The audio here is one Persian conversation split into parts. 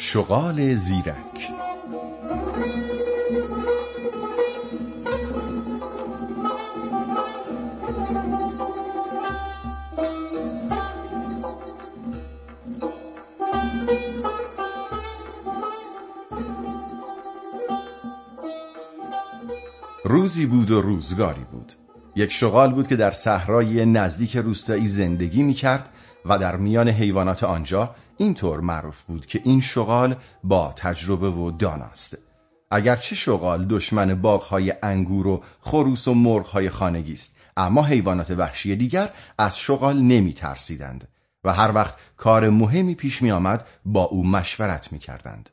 شغال زیرک. روزی بود و روزگاری بود. یک شغال بود که در صحرای نزدیک روستایی زندگی می کرد و در میان حیوانات آنجا اینطور معروف بود که این شغال با تجربه و داناست اگرچه شغال دشمن باغهای انگور و خروس و مرغهای خانگی است اما حیوانات وحشی دیگر از شغال نمی ترسیدند و هر وقت کار مهمی پیش می آمد با او مشورت می کردند.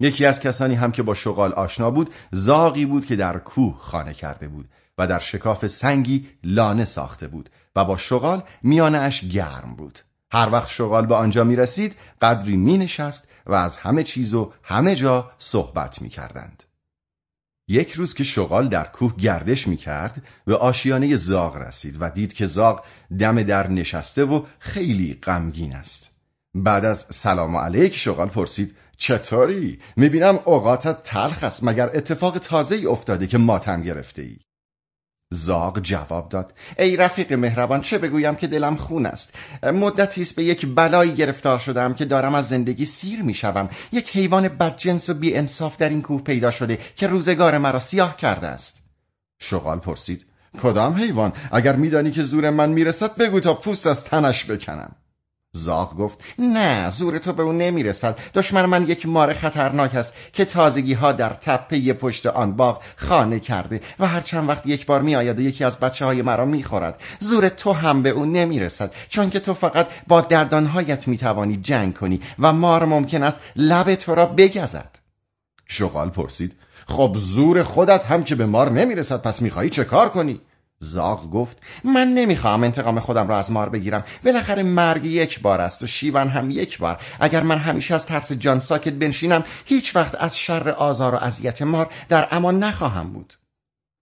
یکی از کسانی هم که با شغال آشنا بود زاغی بود که در کوه خانه کرده بود و در شکاف سنگی لانه ساخته بود و با شغال میانش گرم بود هر وقت شغال به آنجا می رسید قدری می نشست و از همه چیز و همه جا صحبت می کردند. یک روز که شغال در کوه گردش می کرد به آشیانه زاغ رسید و دید که زاغ دم در نشسته و خیلی غمگین است. بعد از سلام علیک شغال پرسید چطوری؟ می‌بینم اوقاتت تلخ است مگر اتفاق تازه ای افتاده که ماتم گرفته ای؟ زاغ جواب داد. ای رفیق مهربان چه بگویم که دلم خون است؟ مدتی است به یک بلایی گرفتار شدم که دارم از زندگی سیر می‌شوم. یک حیوان بدجنس و بی انصاف در این کوه پیدا شده که روزگار مرا سیاه کرده است. شغال پرسید. کدام حیوان؟ اگر میدانی که زور من می‌رسد بگو تا پوست از تنش بکنم. زاغ گفت نه زور تو به اون نمی‌رسد. دشمن من یک مار خطرناک است که تازگی ها در تپه پشت آن باغ خانه کرده و هر چند وقت یک بار میآید و یکی از بچه های مرا می‌خورد. زور تو هم به اون نمی‌رسد چون که تو فقط با دردانهایت می‌توانی جنگ کنی و مار ممکن است لب تو را بگزد. شغال پرسید خب زور خودت هم که به مار نمی‌رسد پس می‌خواهی چه کار کنی؟ زاغ گفت من نمی‌خواهم انتقام خودم را از مار بگیرم. بالاخره مرگ یک بار است و شیون هم یک بار. اگر من همیشه از ترس جان ساکت بنشینم هیچ وقت از شر آزار و اذیت مار در امان نخواهم بود.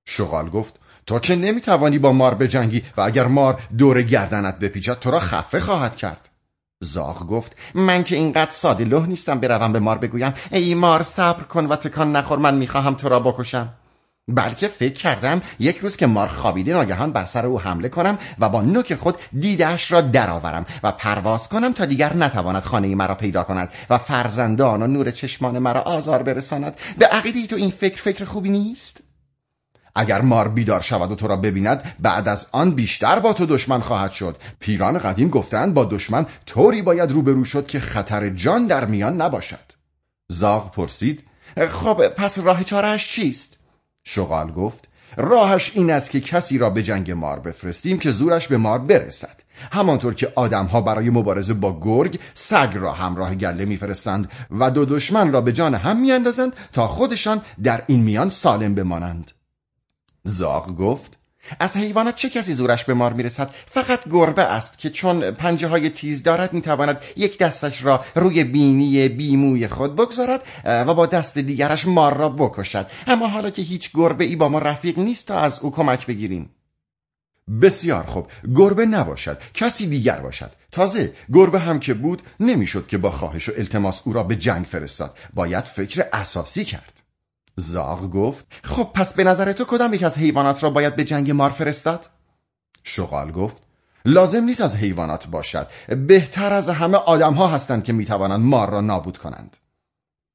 شغال گفت تو که نمی‌توانی با مار بجنگی و اگر مار دور گردنت بپیچد تو را خفه خواهد کرد. زاغ گفت من که اینقدر ساده لح نیستم بروم به مار بگویم. ای مار صبر کن و تکان نخور من می‌خواهم تو را بکشم. بلکه فکر کردم یک روز که مار خوابیده ناگهان بر سر او حمله کنم و با نوک خود دیدش را درآورم و پرواز کنم تا دیگر نتواند خانه مرا پیدا کند و فرزندان و نور چشمان مرا آزار برساند. به عقیده تو این فکر فکر خوبی نیست؟ اگر مار بیدار شود و تو را ببیند بعد از آن بیشتر با تو دشمن خواهد شد. پیران قدیم گفتند با دشمن طوری باید روبرو شد که خطر جان در میان نباشد. زاغ پرسید خب پس راه چارهش چیست؟ شغال گفت راهش این است که کسی را به جنگ مار بفرستیم که زورش به مار برسد. همانطور که آدمها برای مبارزه با گرگ سگ را همراه گله میفرستند و دو دشمن را به جان هم میاندازند تا خودشان در این میان سالم بمانند. زاغ گفت از حیوانات چه کسی زورش به مار می‌رسد؟ فقط گربه است که چون پنجه های تیز دارد می‌تواند یک دستش را روی بینی بیموی خود بگذارد و با دست دیگرش مار را بکشد. اما حالا که هیچ گربه ای با ما رفیق نیست تا از او کمک بگیریم. بسیار خوب. گربه نباشد کسی دیگر باشد. تازه گربه هم که بود نمی‌شد که با خواهش و التماس او را به جنگ فرستاد. باید فکر اساسی کرد. زاغ گفت. خب پس به نظر تو کدام یک از حیوانات را باید به جنگ مار فرستاد؟ شغال گفت. لازم نیست از حیوانات باشد. بهتر از همه آدم ها هستند که می‌توانند مار را نابود کنند.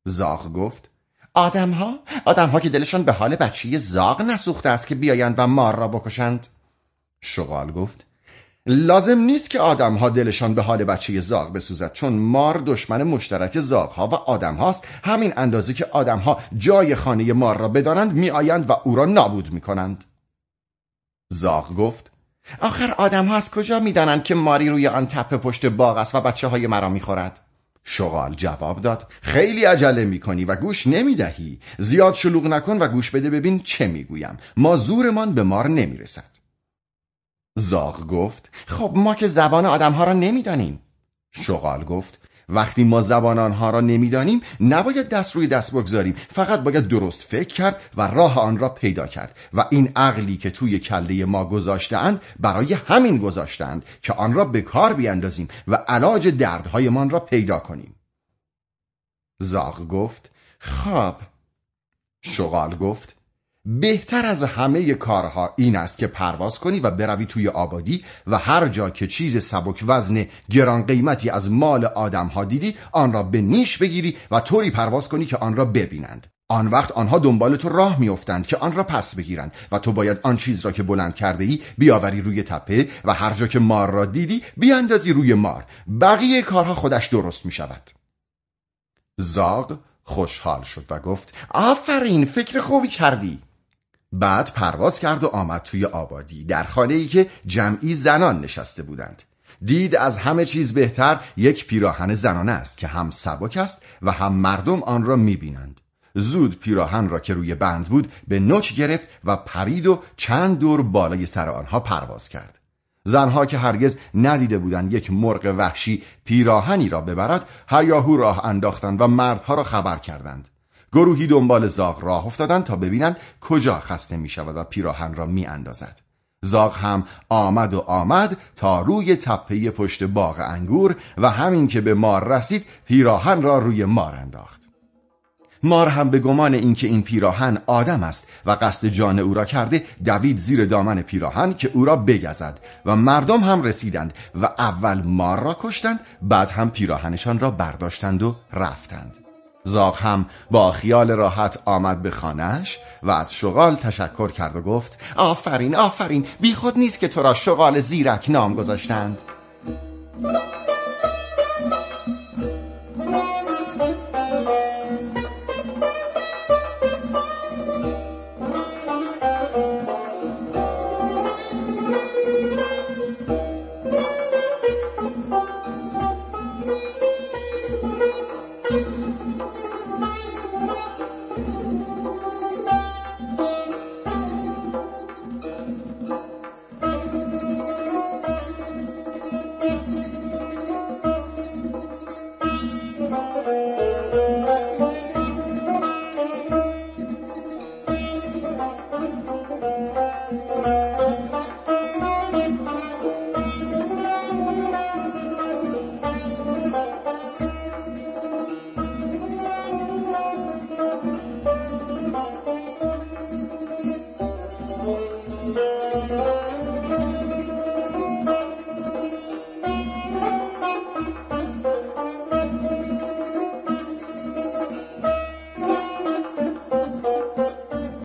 زاغ گفت. آدم ها؟ آدم ها که دلشان به حال بچه زاغ نسوخته است که بیایند و مار را بکشند؟ شغال گفت. لازم نیست که آدم ها دلشان به حال بچه زاغ بسوزد چون مار دشمن مشترک زاغ ها و آدم هاست همین اندازه که آدم ها جای خانه مار را بدانند می آیند و او را نابود می کنند زاغ گفت آخر آدم ها از کجا می دانند که ماری روی آن تپه پشت باغ است و بچه های مرا می خورد؟ شغال جواب داد خیلی عجله می کنی و گوش نمی دهی زیاد شلوغ نکن و گوش بده ببین چه می گویم ما زورمان به مار نمی رسد زاغ گفت خب ما که زبان آدمها را نمی‌دانیم. شغال گفت وقتی ما زبان آنها را نمی‌دانیم نباید دست روی دست بگذاریم. فقط باید درست فکر کرد و راه آن را پیدا کرد و این عقلی که توی کله ما گذاشتهاند برای همین گذاشتند که آن را به کار بیاندازیم و علاج دردهایمان را پیدا کنیم. زاغ گفت خواب شغال گفت بهتر از همه کارها این است که پرواز کنی و بروی توی آبادی و هر جا که چیز سبک وزن گران قیمتی از مال آدمها دیدی آن را به نیش بگیری و طوری پرواز کنی که آن را ببینند. آن وقت آنها دنبال تو راه میافتند که آن را پس بگیرند و تو باید آن چیز را که بلند کرده ای بیاوری روی تپه و هر جا که مار را دیدی بیاندازی روی مار. بقیه کارها خودش درست می شود زاغ خوشحال شد و گفت آفرین فکر خوبی کردی. بعد پرواز کرد و آمد توی آبادی. در خانه ای که جمعی زنان نشسته بودند. دید از همه چیز بهتر یک پیراهن زنانه است که هم سبک است و هم مردم آن را می‌بینند. زود پیراهن را که روی بند بود به نوچ گرفت و پرید و چند دور بالای سر آنها پرواز کرد. زنها که هرگز ندیده بودند یک مرغ وحشی پیراهنی را ببرد هیاهو راه انداختند و مردها را خبر کردند. گروهی دنبال زاغ راه افتادند تا ببینند کجا خسته می شود و پیراهن را می اندازد. زاغ هم آمد و آمد تا روی تپه پشت باغ انگور و همین که به مار رسید پیراهن را روی مار انداخت. مار هم به گمان اینکه این پیراهن آدم است و قصد جان او را کرده دوید زیر دامن پیراهن که او را بگزد و مردم هم رسیدند و اول مار را کشتند بعد هم پیراهنشان را برداشتند و رفتند زاغ هم با خیال راحت آمد به خانهش و از شغال تشکر کرد و گفت آفرین آفرین بیخود نیست که تو را شغال زیرک نام گذاشتند.